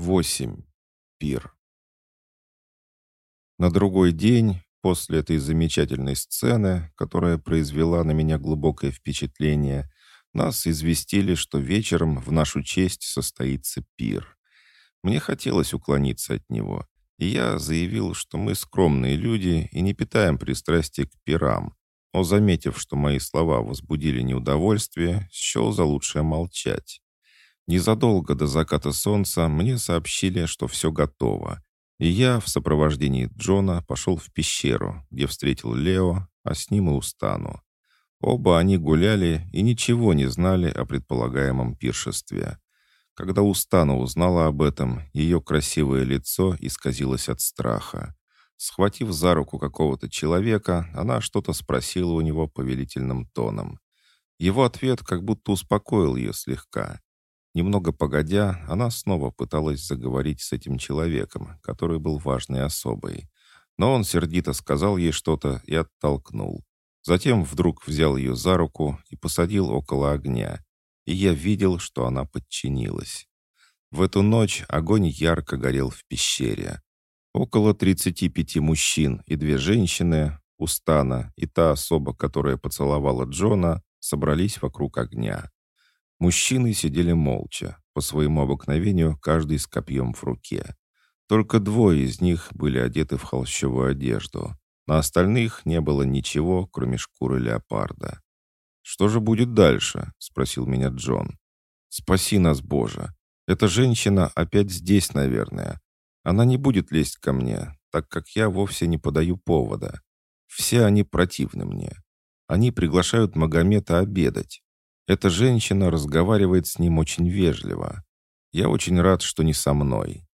8. Пир. На другой день, после этой замечательной сцены, которая произвела на меня глубокое впечатление, нас известили, что вечером в нашу честь состоится пир. Мне хотелось уклониться от него, и я заявил, что мы скромные люди и не питаем пристрастия к пирам, но, заметив, что мои слова возбудили неудовольствие, счел за лучшее молчать. Незадолго до заката солнца мне сообщили, что все готово, и я в сопровождении Джона пошел в пещеру, где встретил Лео, а с ним и Устану. Оба они гуляли и ничего не знали о предполагаемом пиршестве. Когда Устана узнала об этом, ее красивое лицо исказилось от страха. Схватив за руку какого-то человека, она что-то спросила у него повелительным тоном. Его ответ как будто успокоил ее слегка. Немного погодя, она снова пыталась заговорить с этим человеком, который был важной особой. Но он сердито сказал ей что-то и оттолкнул. Затем вдруг взял ее за руку и посадил около огня. И я видел, что она подчинилась. В эту ночь огонь ярко горел в пещере. Около 35 мужчин и две женщины, Устана и та особа, которая поцеловала Джона, собрались вокруг огня. Мужчины сидели молча, по своему обыкновению, каждый с копьем в руке. Только двое из них были одеты в холщовую одежду. На остальных не было ничего, кроме шкуры леопарда. «Что же будет дальше?» — спросил меня Джон. «Спаси нас, Боже! Эта женщина опять здесь, наверное. Она не будет лезть ко мне, так как я вовсе не подаю повода. Все они противны мне. Они приглашают Магомета обедать. Эта женщина разговаривает с ним очень вежливо. Я очень рад, что не со мной.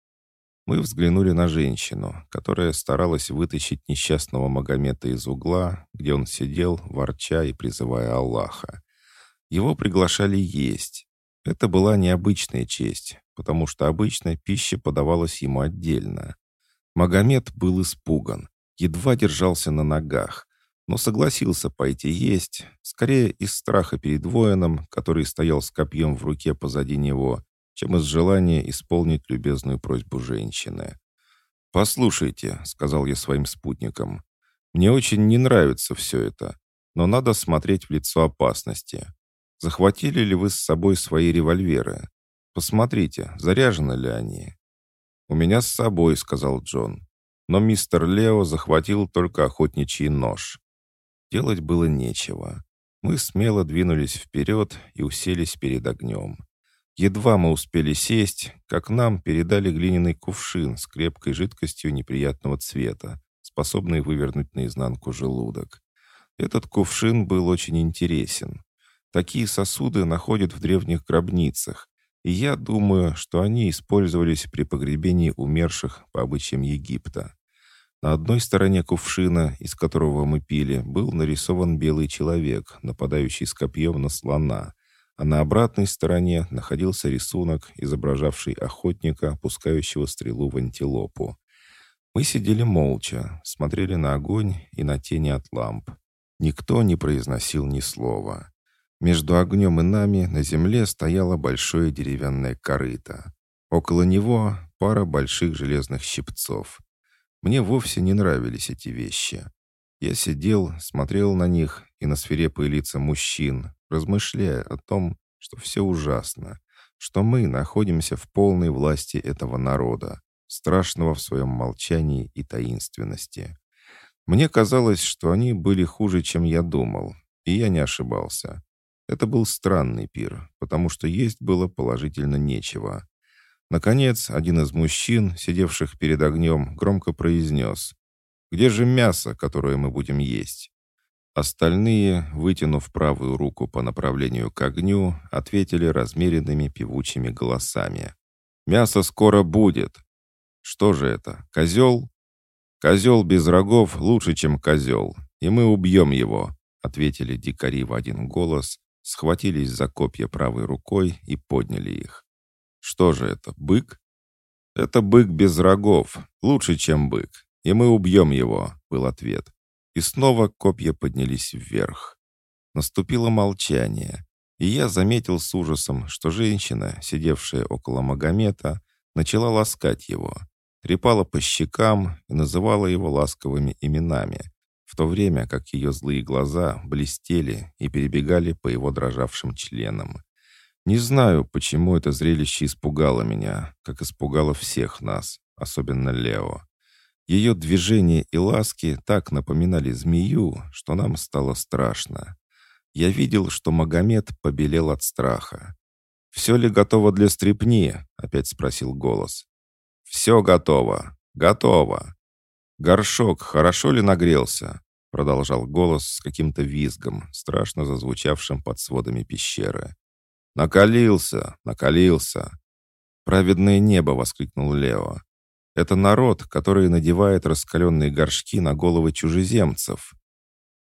Мы взглянули на женщину, которая старалась вытащить несчастного Магомета из угла, где он сидел, ворча и призывая Аллаха. Его приглашали есть. Это была необычная честь, потому что обычно пища подавалась ему отдельно. Магомед был испуган, едва держался на ногах, но согласился пойти есть, скорее из страха перед воином, который стоял с копьем в руке позади него, чем из желания исполнить любезную просьбу женщины. «Послушайте», — сказал я своим спутникам, — «мне очень не нравится все это, но надо смотреть в лицо опасности. Захватили ли вы с собой свои револьверы? Посмотрите, заряжены ли они?» «У меня с собой», — сказал Джон. Но мистер Лео захватил только охотничий нож. Делать было нечего. Мы смело двинулись вперед и уселись перед огнем. Едва мы успели сесть, как нам передали глиняный кувшин с крепкой жидкостью неприятного цвета, способный вывернуть наизнанку желудок. Этот кувшин был очень интересен. Такие сосуды находят в древних гробницах, и я думаю, что они использовались при погребении умерших по обычаям Египта. На одной стороне кувшина, из которого мы пили, был нарисован белый человек, нападающий с копьем на слона, а на обратной стороне находился рисунок, изображавший охотника, пускающего стрелу в антилопу. Мы сидели молча, смотрели на огонь и на тени от ламп. Никто не произносил ни слова. Между огнем и нами на земле стояло большое деревянное корыто. Около него пара больших железных щипцов. Мне вовсе не нравились эти вещи. Я сидел, смотрел на них и на свирепые лица мужчин, размышляя о том, что все ужасно, что мы находимся в полной власти этого народа, страшного в своем молчании и таинственности. Мне казалось, что они были хуже, чем я думал, и я не ошибался. Это был странный пир, потому что есть было положительно нечего. Наконец, один из мужчин, сидевших перед огнем, громко произнес «Где же мясо, которое мы будем есть?» Остальные, вытянув правую руку по направлению к огню, ответили размеренными певучими голосами. «Мясо скоро будет!» «Что же это, козел?» «Козел без рогов лучше, чем козел, и мы убьем его», ответили дикари в один голос, схватились за копья правой рукой и подняли их. Что же это, бык? Это бык без рогов, лучше, чем бык. И мы убьем его, был ответ. И снова копья поднялись вверх. Наступило молчание, и я заметил с ужасом, что женщина, сидевшая около Магомета, начала ласкать его, трепала по щекам и называла его ласковыми именами, в то время как ее злые глаза блестели и перебегали по его дрожавшим членам. Не знаю, почему это зрелище испугало меня, как испугало всех нас, особенно Лео. Ее движения и ласки так напоминали змею, что нам стало страшно. Я видел, что Магомед побелел от страха. «Все ли готово для стрепни?» — опять спросил голос. «Все готово. Готово. Горшок хорошо ли нагрелся?» — продолжал голос с каким-то визгом, страшно зазвучавшим под сводами пещеры. «Накалился! Накалился!» «Праведное небо!» — воскликнул Лео. Это народ, который надевает раскаленные горшки на головы чужеземцев.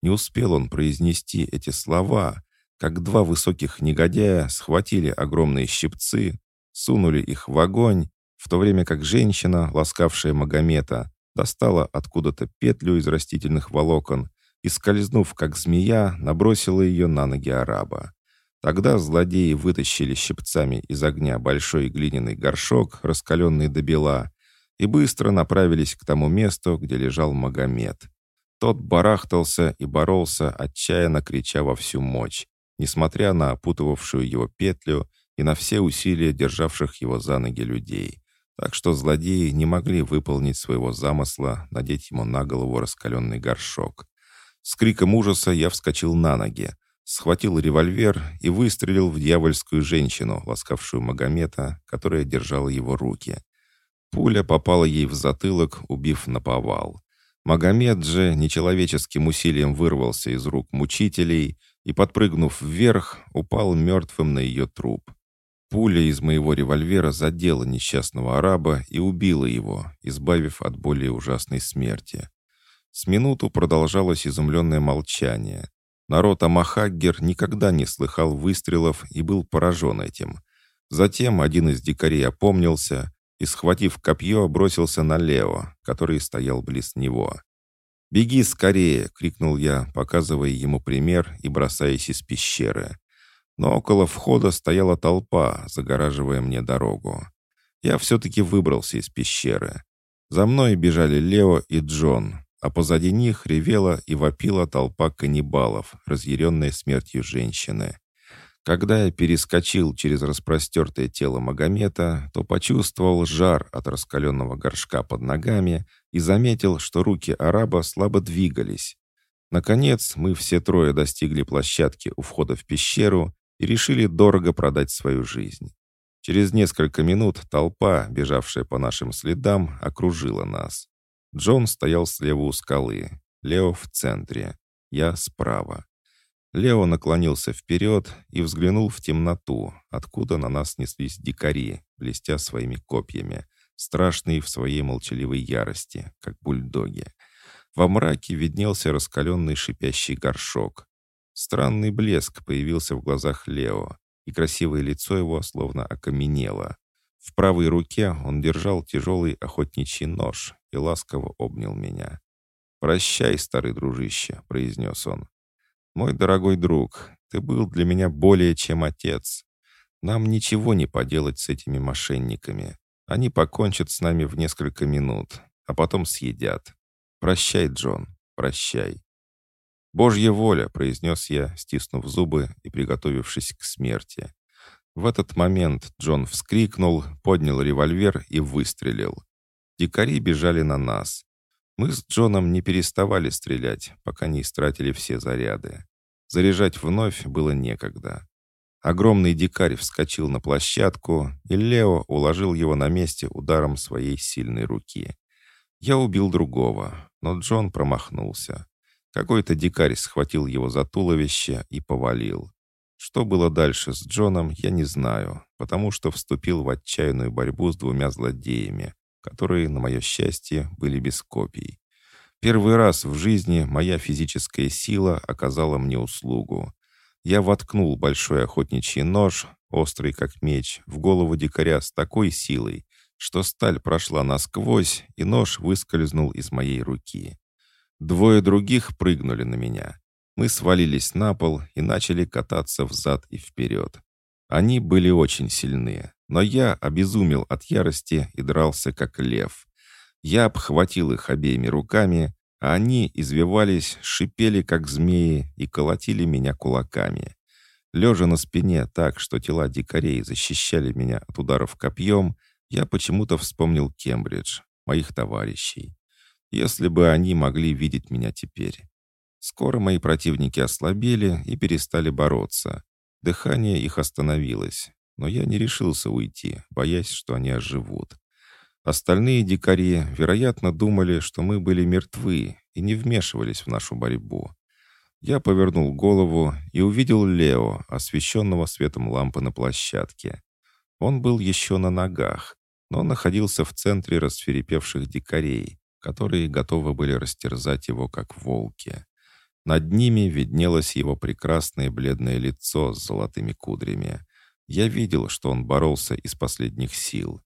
Не успел он произнести эти слова, как два высоких негодяя схватили огромные щипцы, сунули их в огонь, в то время как женщина, ласкавшая Магомета, достала откуда-то петлю из растительных волокон и, скользнув как змея, набросила ее на ноги араба. Тогда злодеи вытащили щипцами из огня большой глиняный горшок, раскаленный до бела, и быстро направились к тому месту, где лежал Магомед. Тот барахтался и боролся, отчаянно крича во всю мощь, несмотря на опутывавшую его петлю и на все усилия державших его за ноги людей. Так что злодеи не могли выполнить своего замысла надеть ему на голову раскаленный горшок. С криком ужаса я вскочил на ноги, схватил револьвер и выстрелил в дьявольскую женщину, ласкавшую Магомета, которая держала его руки. Пуля попала ей в затылок, убив наповал. Магомед же нечеловеческим усилием вырвался из рук мучителей и, подпрыгнув вверх, упал мертвым на ее труп. Пуля из моего револьвера задела несчастного араба и убила его, избавив от более ужасной смерти. С минуту продолжалось изумленное молчание. Народ Амахаггер никогда не слыхал выстрелов и был поражен этим. Затем один из дикарей опомнился и, схватив копье, бросился на Лео, который стоял близ него. «Беги скорее!» — крикнул я, показывая ему пример и бросаясь из пещеры. Но около входа стояла толпа, загораживая мне дорогу. Я все-таки выбрался из пещеры. За мной бежали Лео и Джон, а позади них ревела и вопила толпа каннибалов, разъяренная смертью женщины. Когда я перескочил через распростертое тело Магомета, то почувствовал жар от раскаленного горшка под ногами и заметил, что руки араба слабо двигались. Наконец, мы все трое достигли площадки у входа в пещеру и решили дорого продать свою жизнь. Через несколько минут толпа, бежавшая по нашим следам, окружила нас. Джон стоял слева у скалы, Лео в центре, я справа. Лео наклонился вперед и взглянул в темноту, откуда на нас неслись дикари, блестя своими копьями, страшные в своей молчаливой ярости, как бульдоги. Во мраке виднелся раскаленный шипящий горшок. Странный блеск появился в глазах Лео, и красивое лицо его словно окаменело. В правой руке он держал тяжелый охотничий нож и ласково обнял меня. «Прощай, старый дружище», — произнес он. «Мой дорогой друг, ты был для меня более чем отец. Нам ничего не поделать с этими мошенниками. Они покончат с нами в несколько минут, а потом съедят. Прощай, Джон, прощай». «Божья воля», — произнес я, стиснув зубы и приготовившись к смерти. В этот момент Джон вскрикнул, поднял револьвер и выстрелил. Дикари бежали на нас. Мы с Джоном не переставали стрелять, пока не истратили все заряды. Заряжать вновь было некогда. Огромный дикарь вскочил на площадку, и Лео уложил его на месте ударом своей сильной руки. Я убил другого, но Джон промахнулся. Какой-то дикарь схватил его за туловище и повалил. Что было дальше с Джоном, я не знаю, потому что вступил в отчаянную борьбу с двумя злодеями, которые, на мое счастье, были без копий. Первый раз в жизни моя физическая сила оказала мне услугу. Я воткнул большой охотничий нож, острый как меч, в голову дикаря с такой силой, что сталь прошла насквозь, и нож выскользнул из моей руки. Двое других прыгнули на меня. Мы свалились на пол и начали кататься взад и вперед. Они были очень сильны, но я обезумел от ярости и дрался как лев. Я обхватил их обеими руками, а они извивались, шипели как змеи и колотили меня кулаками. Лежа на спине так, что тела дикарей защищали меня от ударов копьем, я почему-то вспомнил Кембридж, моих товарищей. Если бы они могли видеть меня теперь. Скоро мои противники ослабели и перестали бороться. Дыхание их остановилось, но я не решился уйти, боясь, что они оживут. Остальные дикари, вероятно, думали, что мы были мертвы и не вмешивались в нашу борьбу. Я повернул голову и увидел Лео, освещенного светом лампы на площадке. Он был еще на ногах, но находился в центре расферепевших дикарей, которые готовы были растерзать его, как волки. Над ними виднелось его прекрасное бледное лицо с золотыми кудрями. Я видел, что он боролся из последних сил.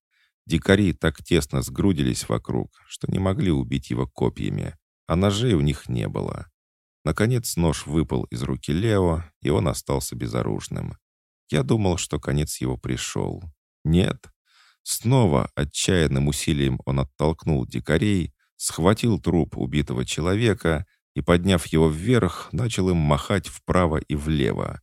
Дикари так тесно сгрудились вокруг, что не могли убить его копьями, а ножей у них не было. Наконец нож выпал из руки Лео, и он остался безоружным. Я думал, что конец его пришел. Нет. Снова отчаянным усилием он оттолкнул дикарей, схватил труп убитого человека и, подняв его вверх, начал им махать вправо и влево.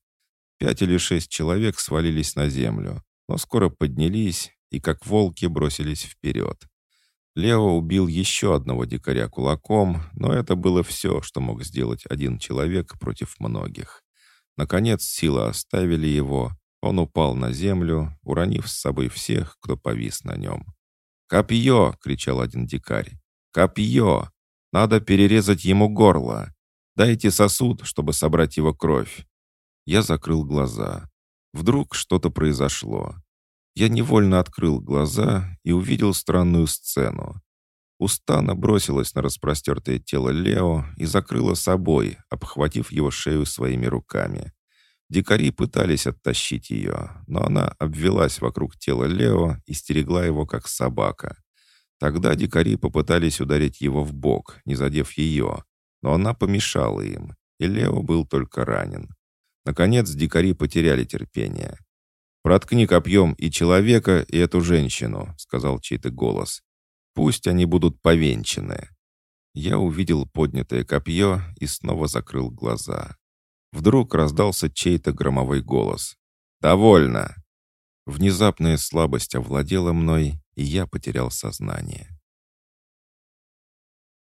Пять или шесть человек свалились на землю, но скоро поднялись и, как волки, бросились вперед. Лео убил еще одного дикаря кулаком, но это было все, что мог сделать один человек против многих. Наконец силы оставили его, он упал на землю, уронив с собой всех, кто повис на нем. «Копье!» — кричал один дикарь. «Копье! Надо перерезать ему горло! Дайте сосуд, чтобы собрать его кровь!» Я закрыл глаза. Вдруг что-то произошло. Я невольно открыл глаза и увидел странную сцену. Устана бросилась на распростертое тело Лео и закрыла собой, обхватив его шею своими руками. Дикари пытались оттащить ее, но она обвелась вокруг тела Лео и стерегла его, как собака. Тогда дикари попытались ударить его в бок, не задев ее, но она помешала им, и Лео был только ранен. Наконец дикари потеряли терпение. «Проткни копьем и человека, и эту женщину», — сказал чей-то голос. «Пусть они будут повенчаны». Я увидел поднятое копье и снова закрыл глаза. Вдруг раздался чей-то громовой голос. «Довольно!» Внезапная слабость овладела мной, и я потерял сознание.